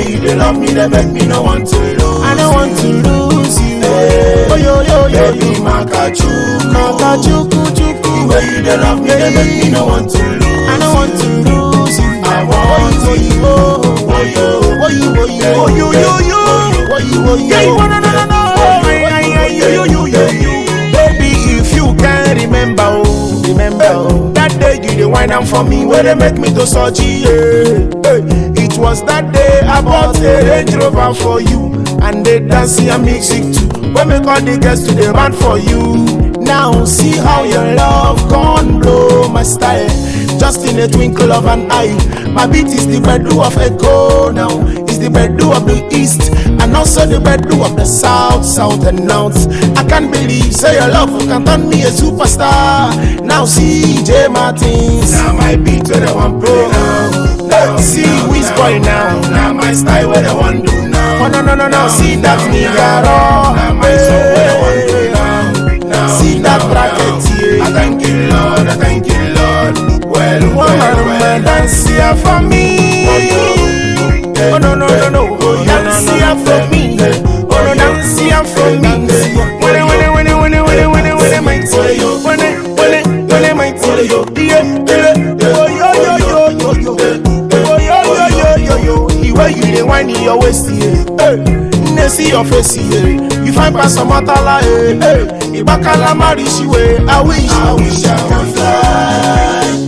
they make me no want to lose. I don't want to lose you. Eh, hey, Oh yo yo yo baby, yo. Makachuku. Maka chuku way you they love me, they make me no want to lose. I don't want to lose you. I want oh, you, oh, Oh, yo. oh, eh, you, oh, eh, you, oh, you, you, you. Oh, you, oh, you. Yeah, you wanna know, no, no, yeah, yeah, you, you, you, you. Baby, if you can remember, oh, remember, oh, day you the wine am for me, where they make me to Sochi, yeah. Hey, it was that day I bought a Range Rover for you, and they dance and music too. When me call the girls to the band for you. Now see how your love gone blow my style. Just in a twinkle of an eye, my beat is the bedroom of echo now. Also the bedroom of the south, south and north. I can't believe say your love can turn me a superstar. Now see J Martins. Now my beat where they want play now. Now See whiz boy now. Now my style where they want do now. Oh no no no no, see that nigga Now raw. my song where they want do now. Now See that now, bracket, now. yeah. I thank you Lord, I thank you Lord. Well, One well, man well. dance here for me. I when I when I when I might see you. When I when I when I might see you. Yeah yeah. Oh yo yo yo yo yo. Oh yo yo yo yo yo. The way you dey whine in your waist yeah. Nne your face yeah. You find pass some matala eh. Hey. Ibakala marry she way. I wish I wish I could fly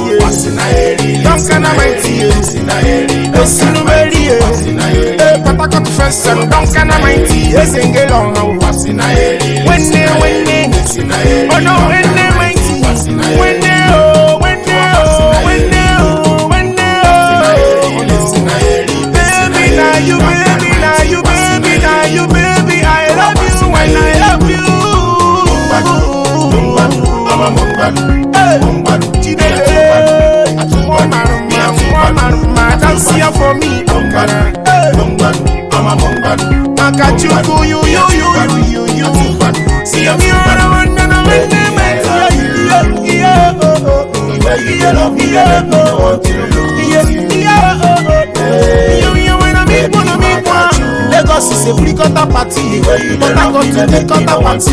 mighty Danska na mighty Esi nu meri E patakot first son. Danska na mighty Esenge long Wene wene Oh no wene What you you, you, you, you. See me around and I'm in the mess. Yeah, yeah, yeah, oh, oh. Yeah, love, yeah, oh, oh. Yeah, yeah, oh, oh. You, you, when I meet one, is a free cutter party. But I got to the cutter party.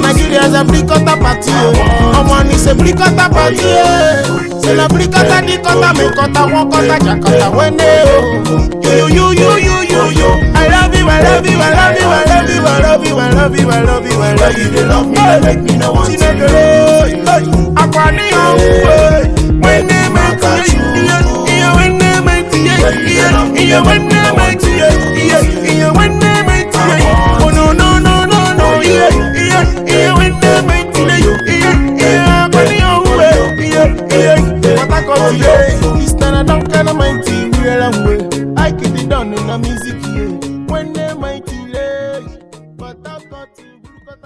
Nigeria is a free cutter party. Oman is a free cutter party. Celebrate cutter, the cutter, me cutter, one cutter, jack cutter, when they. You, you, you, you. I love you, I love you, I love you, I love you, I love you, I love you, I love you. You love me, you make me want to make a road. Akwani on when they make you, yeah, when they make you, yeah, yeah, when they make you, yeah. Oh no no no no no, yeah, yeah, yeah, when they make you, yeah, yeah, akwani on yeah, yeah, what I call you. It's not a don't kind of mighty, we're away. I get it down in the music, yeah. When they might delay, but I got to look at